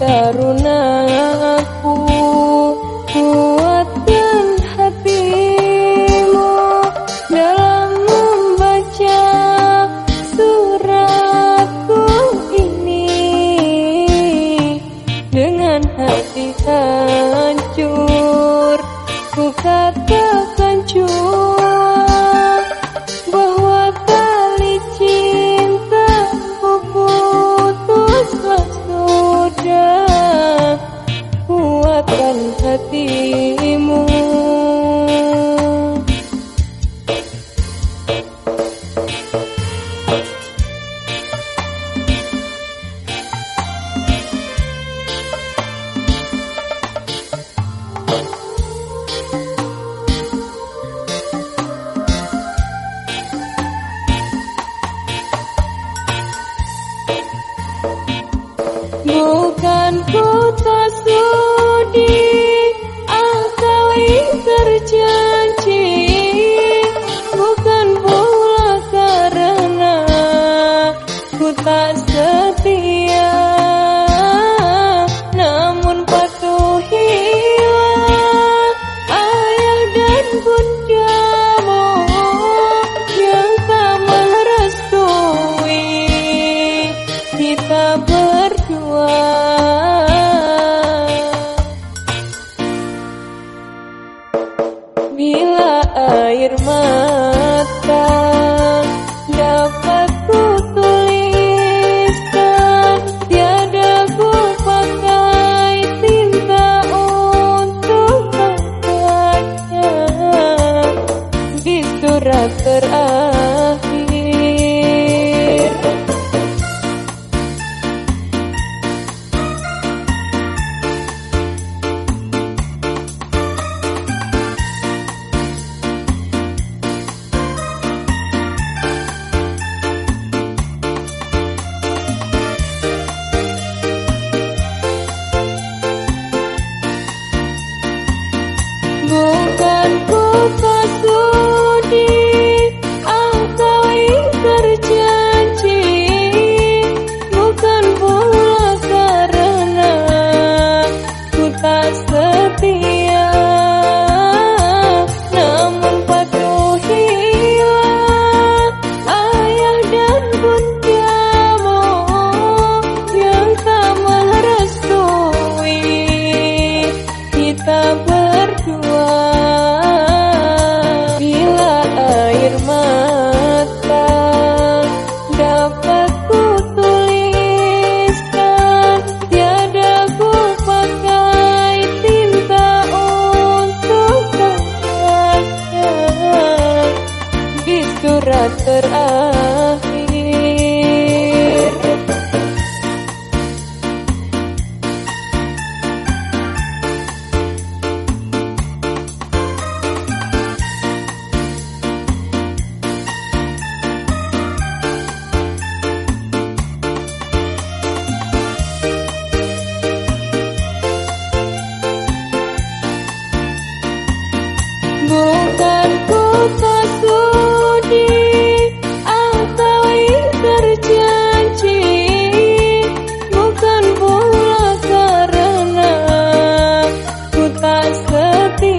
taruna aku Kuatkan hatimu dalam membaca suratku ini Dengan hati hancur ku kata. kuatkan hatimu. Bukan ku tak tak setia Namun patuhilah Ayah dan bundamu Yang tak merestui. Kita berdua. Bila air mata sepi